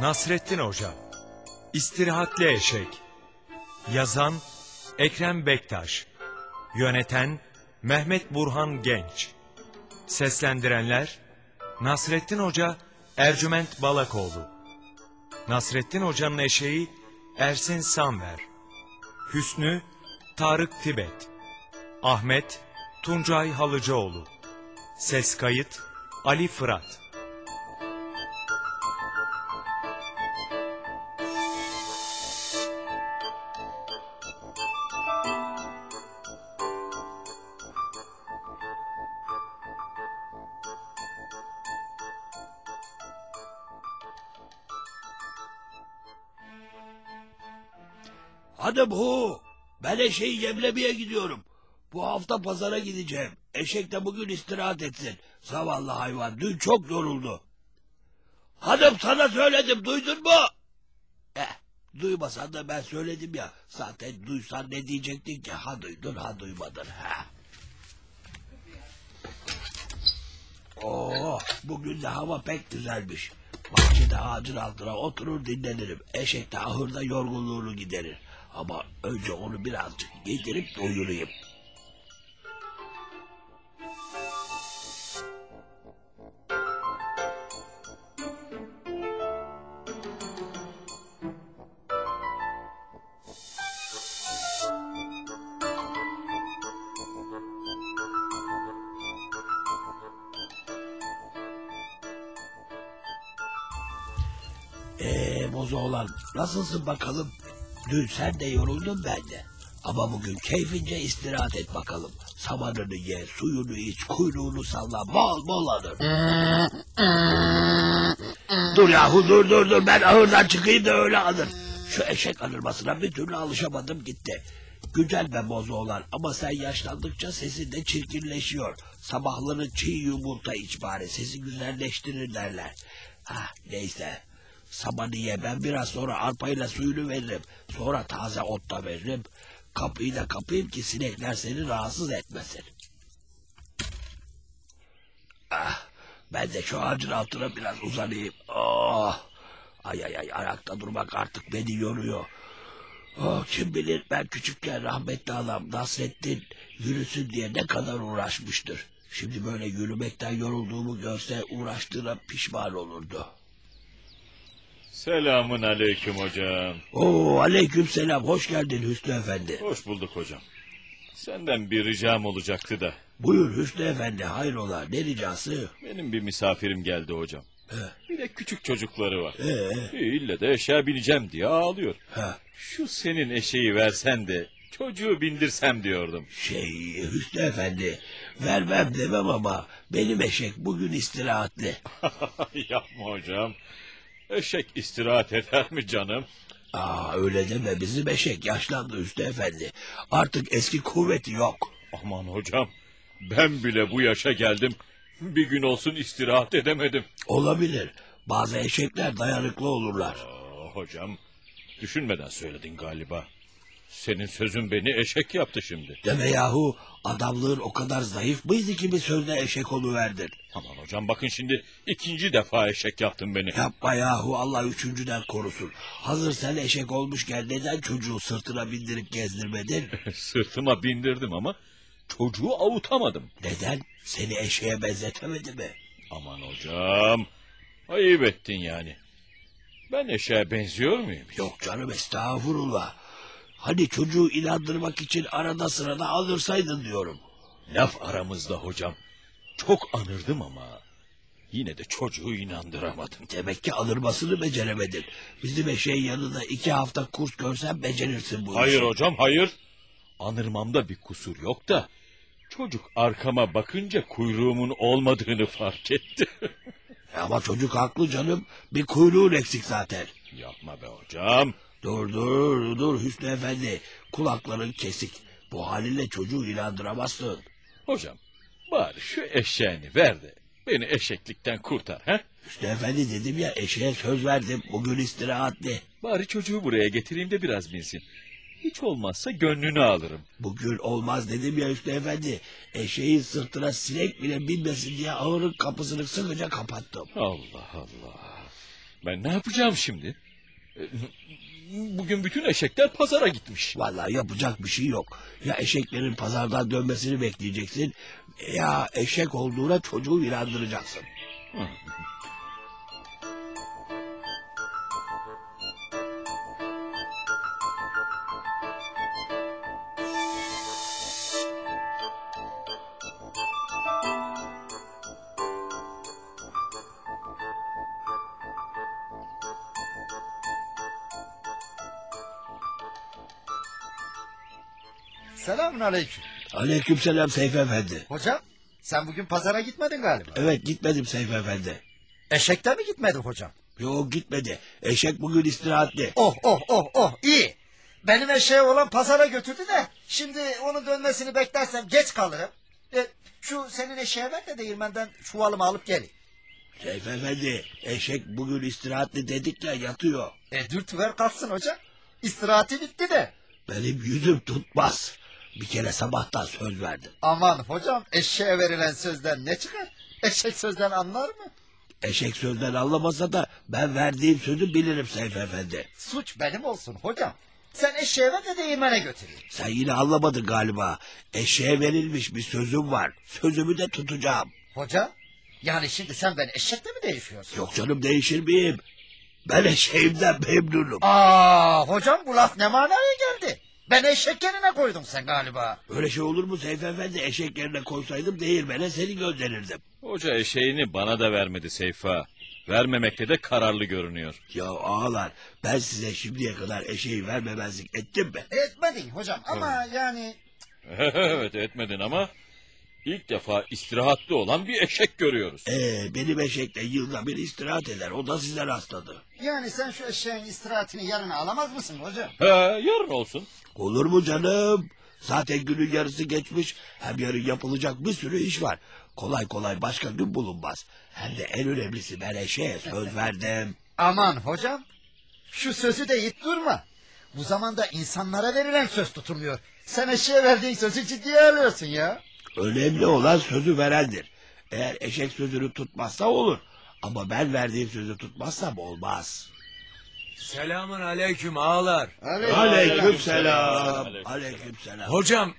Nasrettin Hoca İstirahatli Eşek. Yazan Ekrem Bektaş. Yöneten Mehmet Burhan Genç. Seslendirenler Nasrettin Hoca Ercüment Balakoğlu. Nasrettin Hoca'nın eşeği Ersin Samver Hüsnü Tarık Tibet. Ahmet Tuncay Halıcıoğlu. Ses kayıt Ali Fırat Hanım hu. Ben eşeği yemlemeye gidiyorum. Bu hafta pazara gideceğim. Eşek de bugün istirahat etsin. Zavallı hayvan dün çok yoruldu. Hanım sana söyledim duydun mu? Eh duymasan da ben söyledim ya. Zaten duysan ne diyecektin ki ha duydun ha duymadın. Ha. Oo, bugün de hava pek güzelmiş. Bahçede ağacın altına oturur dinlenirim. Eşek de ahırda yorgunluğunu giderir. Ama önce onu birazcık yedirip doyurayım. Ee Bozoğlan nasılsın bakalım? Dün sen de yoruldun ben de. Ama bugün keyfince istirahat et bakalım. Samanını ye, suyunu iç, kuyruğunu salla, bol bol alır. dur yahu dur dur dur ben ahırdan çıkayım da öyle alır. Şu eşek alırmasına bir türlü alışamadım gitti. Güzel be Bozoğlan ama sen yaşlandıkça sesin de çirkinleşiyor. Sabahları çiğ yumurta iç bari sesi güzelleştirir derler. Ah neyse Samanı ye ben biraz sonra arpayla suyunu veririm. Sonra taze ot da veririm. Kapıyı da kapayım ki sinekler seni rahatsız etmesin. Ah, ben de şu ağacın altına biraz uzanayım. Oh, ay ay ay ayakta durmak artık beni yoruyor. Oh, kim bilir ben küçükken rahmetli adam Nasrettin yürüsün diye ne kadar uğraşmıştır. Şimdi böyle yürümekten yorulduğumu görse uğraştığına pişman olurdu. Selamun aleyküm hocam. Oo aleyküm selam hoş geldin Hüsnü Efendi. Hoş bulduk hocam. Senden bir ricam olacaktı da. Buyur Hüsnü Efendi hayrola ne ricası? Benim bir misafirim geldi hocam. He, Bir de küçük çocukları var. ee, İlle de eşeğe bineceğim diye ağlıyor. he. Şu senin eşeği versen de çocuğu bindirsem diyordum. Şey Hüsnü Efendi vermem demem ama benim eşek bugün istirahatli. Yapma hocam. Eşek istirahat eder mi canım? Aa öyle deme bizim eşek yaşlandı Hüsnü Efendi. Artık eski kuvveti yok. Aman hocam. Ben bile bu yaşa geldim. Bir gün olsun istirahat edemedim. Olabilir bazı eşekler dayanıklı olurlar. Aa, hocam düşünmeden söyledin galiba. Senin sözün beni eşek yaptı şimdi. Deme yahu adamlığın o kadar zayıf mıydı ki bir sözde eşek oluverdin? Aman hocam bakın şimdi ikinci defa eşek yaptın beni. Yapma yahu Allah üçüncüden korusun. Hazır sen eşek olmuşken neden çocuğu sırtına bindirip gezdirmedin? Sırtıma bindirdim ama çocuğu avutamadım. Neden? Seni eşeğe benzetemedi mi? Aman hocam ayıp ettin yani. Ben eşeğe benziyor muyum? Yok canım estağfurullah. Hani çocuğu inandırmak için arada sırada alırsaydın diyorum. Laf aramızda hocam. Çok anırdım ama yine de çocuğu inandıramadım. Demek ki alırmasını beceremedin. Bizim eşeğin yanında iki hafta kurs görsen becerirsin bu Hayır işi. hocam hayır. Anırmamda bir kusur yok da çocuk arkama bakınca kuyruğumun olmadığını fark etti. Ama çocuk haklı canım. Bir kuyruğun eksik zaten. Yapma be hocam. Dur dur dur Hüsnü Efendi. Kulakların kesik. Bu halinle çocuğu inandıramazsın. Hocam bari şu eşeğini ver de beni eşeklikten kurtar ha? Hüsnü Efendi dedim ya eşeğe söz verdim. Bugün istirahatli. Bari çocuğu buraya getireyim de biraz binsin. Hiç olmazsa gönlünü alırım. Bugün olmaz dedim ya Hüsnü Efendi. Eşeğin sırtına sinek bile binmesin diye ağırın kapısını sıkıca kapattım. Allah Allah. Ben ne yapacağım şimdi? Bugün bütün eşekler pazara gitmiş. Vallahi yapacak bir şey yok. Ya eşeklerin pazardan dönmesini bekleyeceksin ya eşek olduğuna çocuğu inandıracaksın. Selamun aleyküm. Aleykümselam Seyfi Efendi. Hocam sen bugün pazara gitmedin galiba. Evet gitmedim Seyfi Efendi. Eşekte mi gitmedin hocam? Yok gitmedi. Eşek bugün istirahatli. Oh oh oh oh iyi. Benim eşeği olan pazara götürdü de şimdi onun dönmesini beklersem geç kalırım. E, şu senin eşeğe ver de değirmenden çuvalımı alıp geleyim. Seyfi Efendi eşek bugün istirahatli dedik ya yatıyor. E dürtüver kalksın hocam. İstirahati bitti de. Benim yüzüm tutmaz. Bir kere sabahtan söz verdim. Aman hocam eşeğe verilen sözden ne çıkar? Eşek sözden anlar mı? Eşek sözden anlamasa da ben verdiğim sözü bilirim Seyfi Efendi. Suç benim olsun hocam. Sen eşeğe ver de değirmene götüreyim. Sen yine anlamadın galiba. Eşeğe verilmiş bir sözüm var. Sözümü de tutacağım. Hocam yani şimdi sen ben eşekle mi değişiyorsun? Yok canım değişir miyim? Ben eşeğimden memnunum. Aa hocam bu laf ne geldi? Ben eşek yerine koydum sen galiba. Öyle şey olur mu Seyfi Efendi? Eşek yerine koysaydım değirmene seni gönderirdim. Hoca eşeğini bana da vermedi Seyfa. Vermemekte de kararlı görünüyor. Ya ağalar ben size şimdiye kadar eşeği vermemezlik ettim mi? Etmedin hocam ama yani... evet etmedin ama ilk defa istirahatli olan bir eşek görüyoruz. Ee, benim eşek de yılda bir istirahat eder. O da size rastladı. Yani sen şu eşeğin istirahatini yarına alamaz mısın hocam? He, yarın olsun. Olur mu canım? Zaten günün yarısı geçmiş. Hem yarın yapılacak bir sürü iş var. Kolay kolay başka gün bulunmaz. Hem de en önemlisi ben eşeğe söz verdim. Aman hocam şu sözü de yit durma. Bu zamanda insanlara verilen söz tutulmuyor. Sen eşeğe verdiğin sözü ciddiye alıyorsun ya. Önemli olan sözü verendir. Eğer eşek sözünü tutmazsa olur. Ama ben verdiğim sözü tutmazsam olmaz. Selamun aleyküm ağalar. Aleyküm selam. Aleyküm selam. Hocam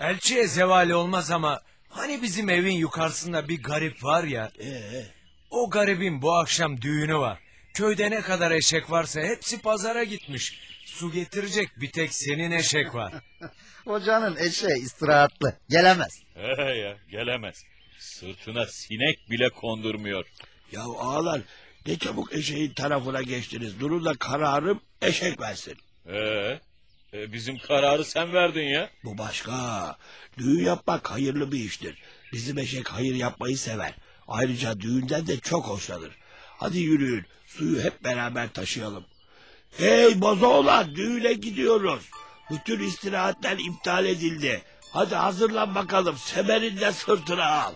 elçiye zevali olmaz ama hani bizim evin yukarısında bir garip var ya. Ee, O garibin bu akşam düğünü var. Köyde ne kadar eşek varsa hepsi pazara gitmiş. Su getirecek bir tek senin eşek var. Hocanın eşeği istirahatlı. Gelemez. He ya gelemez. Sırtına sinek bile kondurmuyor. Ya ağalar ne çabuk eşeğin tarafına geçtiniz. Durun da kararım eşek versin. Ee, e, bizim kararı sen verdin ya. Bu başka. Düğün yapmak hayırlı bir iştir. Bizim eşek hayır yapmayı sever. Ayrıca düğünden de çok hoşlanır. Hadi yürüyün. Suyu hep beraber taşıyalım. Hey bozoğlan düğüne gidiyoruz. Bütün istirahatler iptal edildi. Hadi hazırlan bakalım. Semerini de sırtına al.